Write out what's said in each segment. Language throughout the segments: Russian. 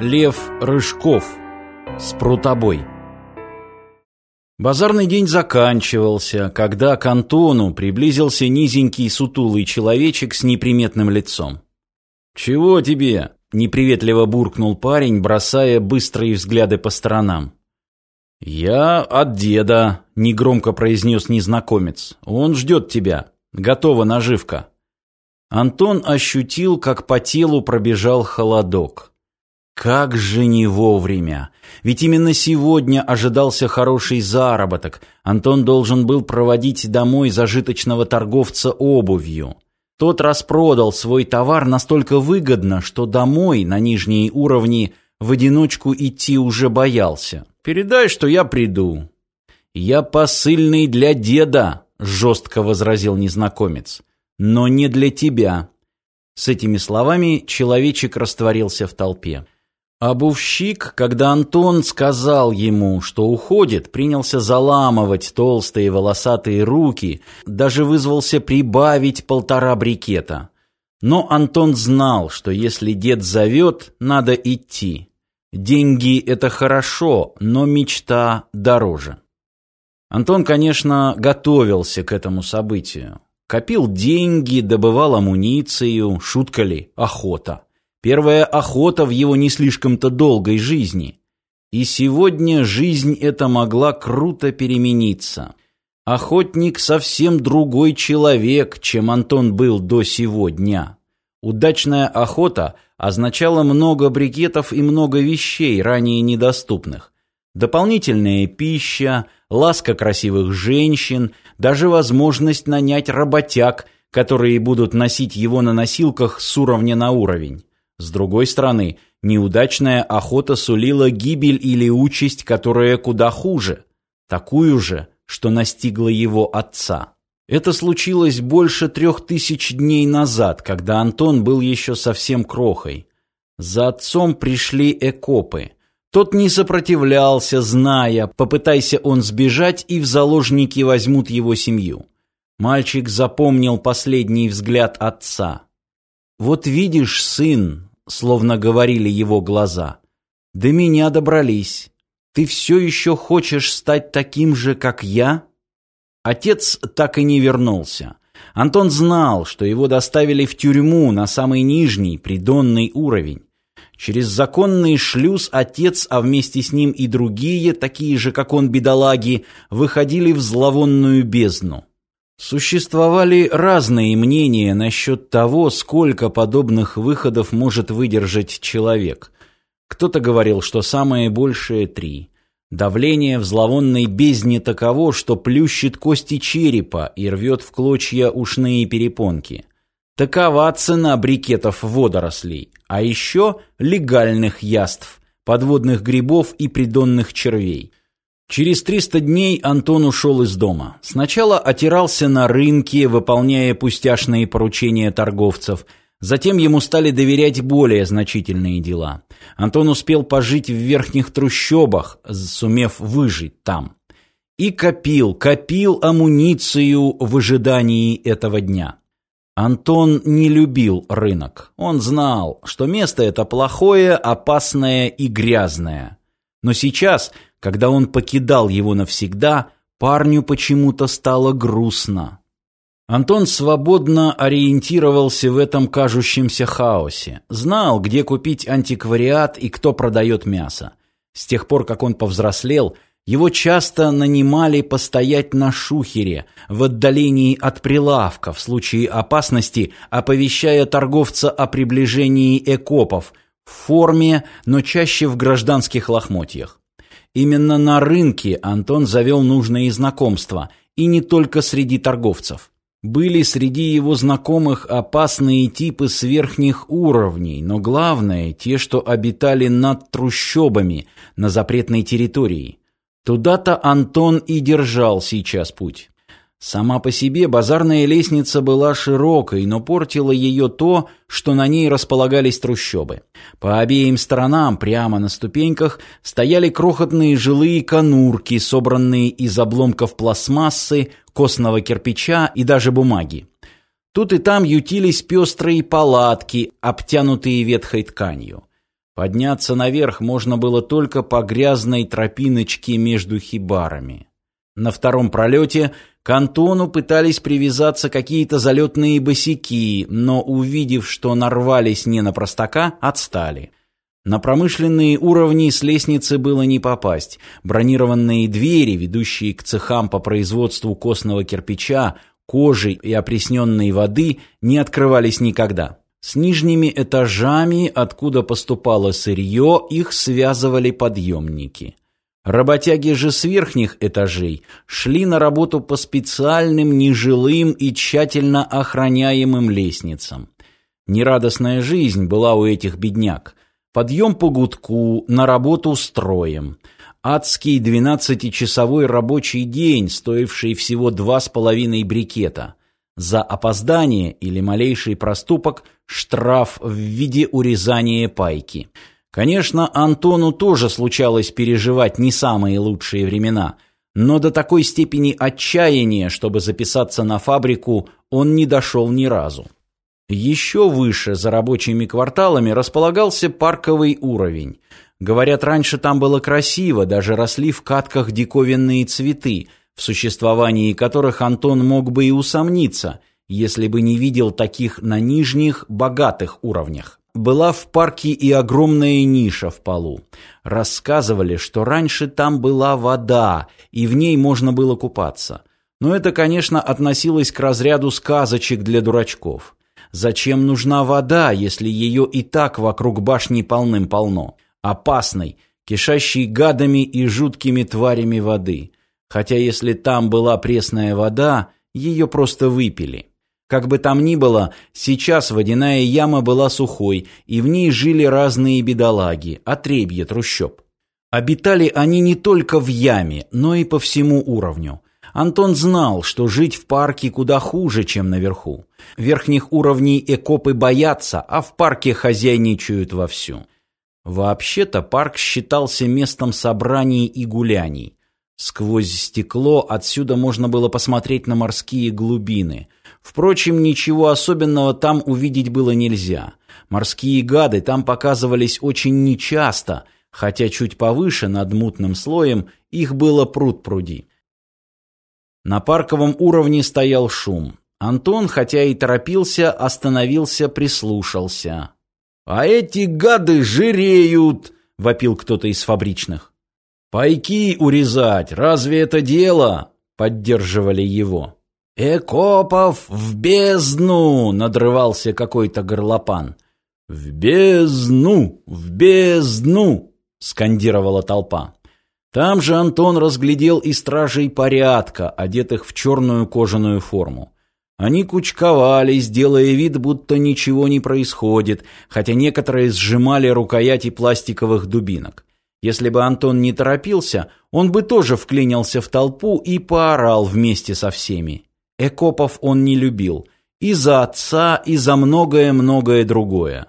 Лев Рыжков. Спрутобой. Базарный день заканчивался, когда к Антону приблизился низенький сутулый человечек с неприметным лицом. «Чего тебе?» – неприветливо буркнул парень, бросая быстрые взгляды по сторонам. «Я от деда», – негромко произнес незнакомец. «Он ждет тебя. Готова наживка». Антон ощутил, как по телу пробежал холодок. Как же не вовремя! Ведь именно сегодня ожидался хороший заработок. Антон должен был проводить домой зажиточного торговца обувью. Тот распродал свой товар настолько выгодно, что домой, на нижние уровни, в одиночку идти уже боялся. «Передай, что я приду». «Я посыльный для деда», — жестко возразил незнакомец но не для тебя». С этими словами человечек растворился в толпе. Обувщик, когда Антон сказал ему, что уходит, принялся заламывать толстые волосатые руки, даже вызвался прибавить полтора брикета. Но Антон знал, что если дед зовет, надо идти. Деньги — это хорошо, но мечта дороже. Антон, конечно, готовился к этому событию. Копил деньги, добывал амуницию, шутка ли, охота. Первая охота в его не слишком-то долгой жизни. И сегодня жизнь эта могла круто перемениться. Охотник совсем другой человек, чем Антон был до сегодня. Удачная охота означала много брикетов и много вещей, ранее недоступных. Дополнительная пища, ласка красивых женщин, даже возможность нанять работяг, которые будут носить его на носилках с уровня на уровень. С другой стороны, неудачная охота сулила гибель или участь, которая куда хуже, такую же, что настигла его отца. Это случилось больше трех тысяч дней назад, когда Антон был еще совсем крохой. За отцом пришли экопы – тот не сопротивлялся, зная, попытайся он сбежать, и в заложники возьмут его семью. Мальчик запомнил последний взгляд отца. «Вот видишь, сын», — словно говорили его глаза, — «до меня добрались. Ты все еще хочешь стать таким же, как я?» Отец так и не вернулся. Антон знал, что его доставили в тюрьму на самый нижний, придонный уровень. Через законный шлюз отец, а вместе с ним и другие, такие же, как он, бедолаги, выходили в зловонную бездну. Существовали разные мнения насчет того, сколько подобных выходов может выдержать человек. Кто-то говорил, что самое большее три. Давление в зловонной бездне таково, что плющит кости черепа и рвет в клочья ушные перепонки. Такова цена брикетов водорослей, а еще легальных яств, подводных грибов и придонных червей. Через 300 дней Антон ушел из дома. Сначала отирался на рынке, выполняя пустяшные поручения торговцев. Затем ему стали доверять более значительные дела. Антон успел пожить в верхних трущобах, сумев выжить там. И копил, копил амуницию в ожидании этого дня. Антон не любил рынок. Он знал, что место это плохое, опасное и грязное. Но сейчас, когда он покидал его навсегда, парню почему-то стало грустно. Антон свободно ориентировался в этом кажущемся хаосе. Знал, где купить антиквариат и кто продает мясо. С тех пор, как он повзрослел – его часто нанимали постоять на шухере, в отдалении от прилавка, в случае опасности, оповещая торговца о приближении экопов, в форме, но чаще в гражданских лохмотьях. Именно на рынке Антон завел нужные знакомства, и не только среди торговцев. Были среди его знакомых опасные типы с верхних уровней, но главное – те, что обитали над трущобами, на запретной территории. Туда-то Антон и держал сейчас путь. Сама по себе базарная лестница была широкой, но портило ее то, что на ней располагались трущобы. По обеим сторонам, прямо на ступеньках, стояли крохотные жилые конурки, собранные из обломков пластмассы, костного кирпича и даже бумаги. Тут и там ютились пестрые палатки, обтянутые ветхой тканью. Подняться наверх можно было только по грязной тропиночке между хибарами. На втором пролете к Антону пытались привязаться какие-то залетные босики, но, увидев, что нарвались не на простака, отстали. На промышленные уровни с лестницы было не попасть. Бронированные двери, ведущие к цехам по производству костного кирпича, кожи и опресненной воды, не открывались никогда. С нижними этажами, откуда поступало сырье, их связывали подъемники. Работяги же с верхних этажей шли на работу по специальным нежилым и тщательно охраняемым лестницам. Нерадостная жизнь была у этих бедняк. Подъем по гудку, на работу строем. Адский двенадцатичасовой рабочий день, стоивший всего два с половиной брикета. За опоздание или малейший проступок штраф в виде урезания пайки. Конечно, Антону тоже случалось переживать не самые лучшие времена, но до такой степени отчаяния, чтобы записаться на фабрику, он не дошел ни разу. Еще выше, за рабочими кварталами, располагался парковый уровень. Говорят, раньше там было красиво, даже росли в катках диковинные цветы, в существовании которых Антон мог бы и усомниться, если бы не видел таких на нижних, богатых уровнях. Была в парке и огромная ниша в полу. Рассказывали, что раньше там была вода, и в ней можно было купаться. Но это, конечно, относилось к разряду сказочек для дурачков. Зачем нужна вода, если ее и так вокруг башни полным-полно? Опасной, кишащей гадами и жуткими тварями воды. Хотя если там была пресная вода, ее просто выпили. Как бы там ни было, сейчас водяная яма была сухой, и в ней жили разные бедолаги, отребье трущоб. Обитали они не только в яме, но и по всему уровню. Антон знал, что жить в парке куда хуже, чем наверху. Верхних уровней экопы боятся, а в парке хозяйничают вовсю. Вообще-то парк считался местом собраний и гуляний. Сквозь стекло отсюда можно было посмотреть на морские глубины – Впрочем, ничего особенного там увидеть было нельзя. Морские гады там показывались очень нечасто, хотя чуть повыше, над мутным слоем, их было пруд-пруди. На парковом уровне стоял шум. Антон, хотя и торопился, остановился, прислушался. «А эти гады жиреют!» — вопил кто-то из фабричных. «Пайки урезать, разве это дело?» — поддерживали его. «Экопов в бездну!» — надрывался какой-то горлопан. «В бездну! В бездну!» — скандировала толпа. Там же Антон разглядел и стражей порядка, одетых в черную кожаную форму. Они кучковались, делая вид, будто ничего не происходит, хотя некоторые сжимали рукояти пластиковых дубинок. Если бы Антон не торопился, он бы тоже вклинился в толпу и поорал вместе со всеми. Экопов он не любил. И за отца, и за многое-многое другое.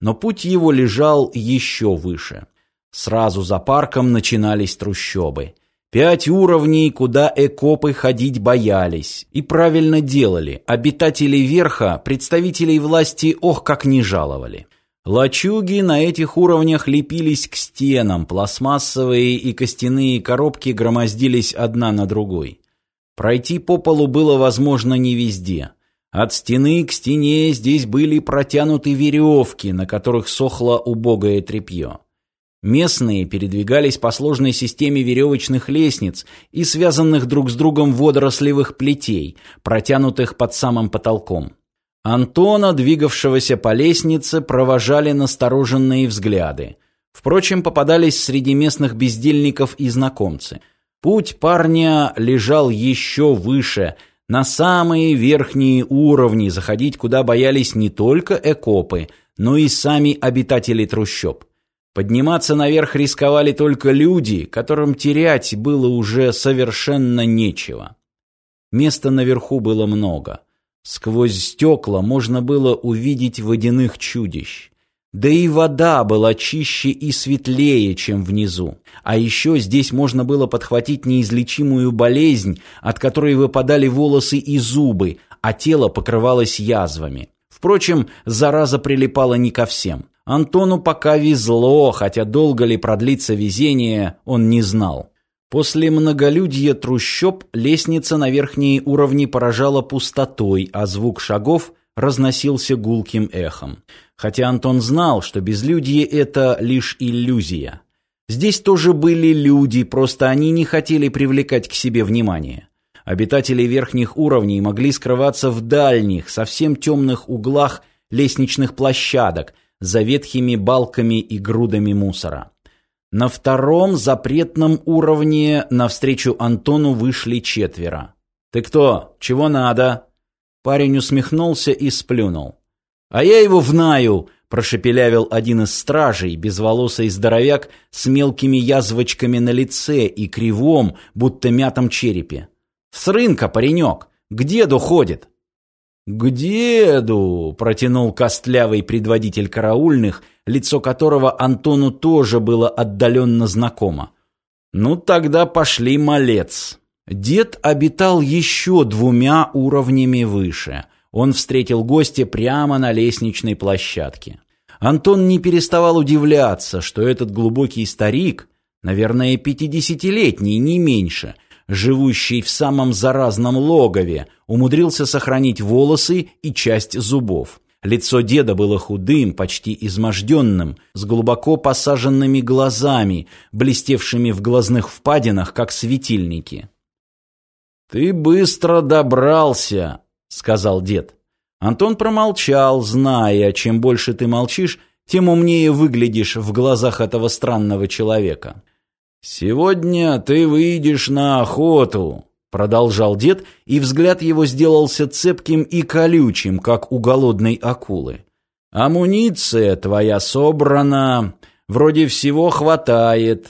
Но путь его лежал еще выше. Сразу за парком начинались трущобы. Пять уровней, куда экопы ходить боялись. И правильно делали. Обитатели верха, представителей власти, ох, как не жаловали. Лачуги на этих уровнях лепились к стенам, пластмассовые и костяные коробки громоздились одна на другой. Пройти по полу было возможно не везде. От стены к стене здесь были протянуты веревки, на которых сохло убогое тряпье. Местные передвигались по сложной системе веревочных лестниц и связанных друг с другом водорослевых плетей, протянутых под самым потолком. Антона, двигавшегося по лестнице, провожали настороженные взгляды. Впрочем, попадались среди местных бездельников и знакомцы – Путь парня лежал еще выше, на самые верхние уровни, заходить куда боялись не только экопы, но и сами обитатели трущоб. Подниматься наверх рисковали только люди, которым терять было уже совершенно нечего. Места наверху было много. Сквозь стекла можно было увидеть водяных чудищ. Да и вода была чище и светлее, чем внизу. А еще здесь можно было подхватить неизлечимую болезнь, от которой выпадали волосы и зубы, а тело покрывалось язвами. Впрочем, зараза прилипала не ко всем. Антону пока везло, хотя долго ли продлится везение, он не знал. После многолюдья трущоб лестница на верхние уровни поражала пустотой, а звук шагов разносился гулким эхом. Хотя Антон знал, что безлюдье — это лишь иллюзия. Здесь тоже были люди, просто они не хотели привлекать к себе внимание. Обитатели верхних уровней могли скрываться в дальних, совсем темных углах лестничных площадок, за ветхими балками и грудами мусора. На втором запретном уровне навстречу Антону вышли четверо. «Ты кто? Чего надо?» Парень усмехнулся и сплюнул. «А я его знаю!» – прошепелявил один из стражей, безволосый здоровяк с мелкими язвочками на лице и кривом, будто мятом черепе. «С рынка, паренек! К деду ходит!» «К деду!» – протянул костлявый предводитель караульных, лицо которого Антону тоже было отдаленно знакомо. «Ну тогда пошли малец!» Дед обитал еще двумя уровнями выше. Он встретил гостя прямо на лестничной площадке. Антон не переставал удивляться, что этот глубокий старик, наверное, пятидесятилетний, не меньше, живущий в самом заразном логове, умудрился сохранить волосы и часть зубов. Лицо деда было худым, почти изможденным, с глубоко посаженными глазами, блестевшими в глазных впадинах, как светильники. «Ты быстро добрался», — сказал дед. Антон промолчал, зная, чем больше ты молчишь, тем умнее выглядишь в глазах этого странного человека. «Сегодня ты выйдешь на охоту», — продолжал дед, и взгляд его сделался цепким и колючим, как у голодной акулы. «Амуниция твоя собрана, вроде всего хватает».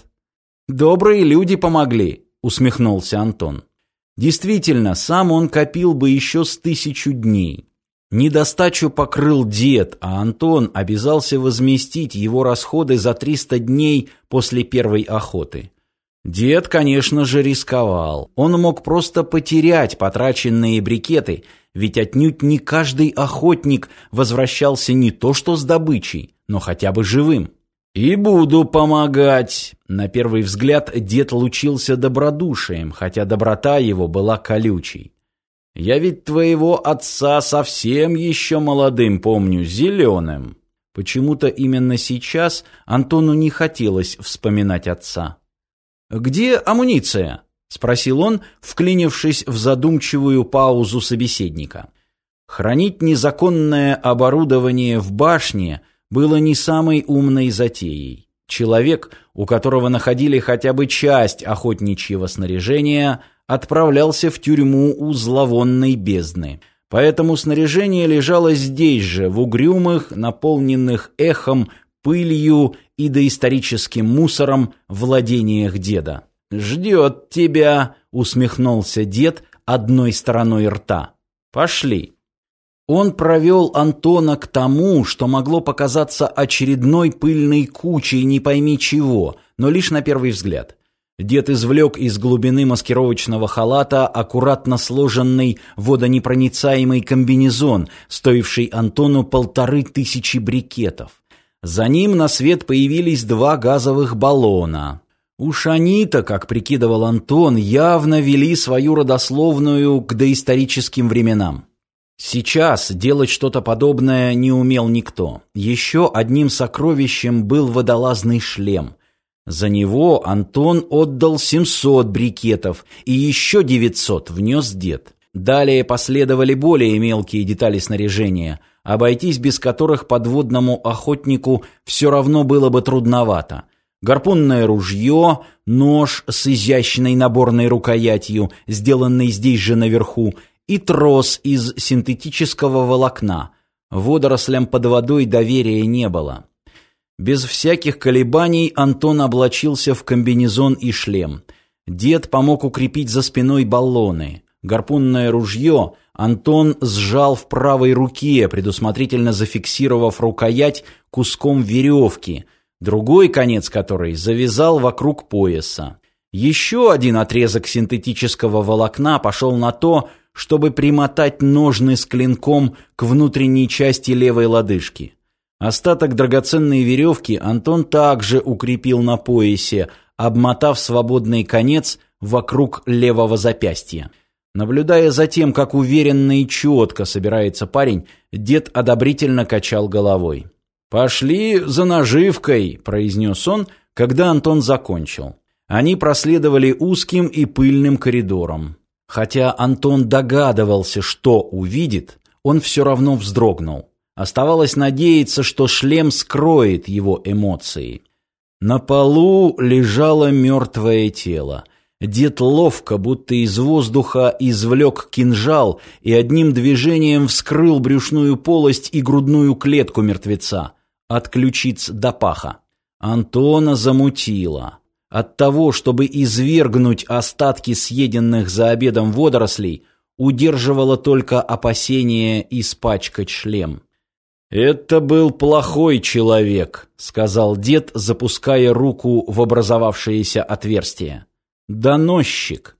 «Добрые люди помогли», — усмехнулся Антон. Действительно, сам он копил бы еще с тысячу дней. Недостачу покрыл дед, а Антон обязался возместить его расходы за 300 дней после первой охоты. Дед, конечно же, рисковал. Он мог просто потерять потраченные брикеты, ведь отнюдь не каждый охотник возвращался не то что с добычей, но хотя бы живым. «И буду помогать!» На первый взгляд дед лучился добродушием, хотя доброта его была колючей. «Я ведь твоего отца совсем еще молодым помню, зеленым». Почему-то именно сейчас Антону не хотелось вспоминать отца. «Где амуниция?» — спросил он, вклинившись в задумчивую паузу собеседника. Хранить незаконное оборудование в башне было не самой умной затеей. Человек, у которого находили хотя бы часть охотничьего снаряжения, отправлялся в тюрьму у зловонной бездны. Поэтому снаряжение лежало здесь же, в угрюмых, наполненных эхом, пылью и доисторическим мусором владениях деда. «Ждет тебя», — усмехнулся дед одной стороной рта. «Пошли». Он провел Антона к тому, что могло показаться очередной пыльной кучей не пойми чего, но лишь на первый взгляд. Дед извлек из глубины маскировочного халата аккуратно сложенный водонепроницаемый комбинезон, стоивший Антону полторы тысячи брикетов. За ним на свет появились два газовых баллона. Уж они-то, как прикидывал Антон, явно вели свою родословную к доисторическим временам. Сейчас делать что-то подобное не умел никто. Еще одним сокровищем был водолазный шлем. За него Антон отдал 700 брикетов, и еще 900 внес дед. Далее последовали более мелкие детали снаряжения, обойтись без которых подводному охотнику все равно было бы трудновато. Гарпунное ружье, нож с изящной наборной рукоятью, сделанный здесь же наверху, и трос из синтетического волокна. Водорослям под водой доверия не было. Без всяких колебаний Антон облачился в комбинезон и шлем. Дед помог укрепить за спиной баллоны. Гарпунное ружье Антон сжал в правой руке, предусмотрительно зафиксировав рукоять куском веревки, другой конец которой завязал вокруг пояса. Еще один отрезок синтетического волокна пошел на то, чтобы примотать ножны с клинком к внутренней части левой лодыжки. Остаток драгоценной веревки Антон также укрепил на поясе, обмотав свободный конец вокруг левого запястья. Наблюдая за тем, как уверенно и четко собирается парень, дед одобрительно качал головой. «Пошли за наживкой», — произнес он, когда Антон закончил. Они проследовали узким и пыльным коридором. Хотя Антон догадывался, что увидит, он все равно вздрогнул. Оставалось надеяться, что шлем скроет его эмоции. На полу лежало мертвое тело. Дед ловко, будто из воздуха, извлек кинжал и одним движением вскрыл брюшную полость и грудную клетку мертвеца, от ключиц до паха. Антона замутило. От того, чтобы извергнуть остатки съеденных за обедом водорослей, удерживало только опасение испачкать шлем. «Это был плохой человек», — сказал дед, запуская руку в образовавшееся отверстие. «Доносчик.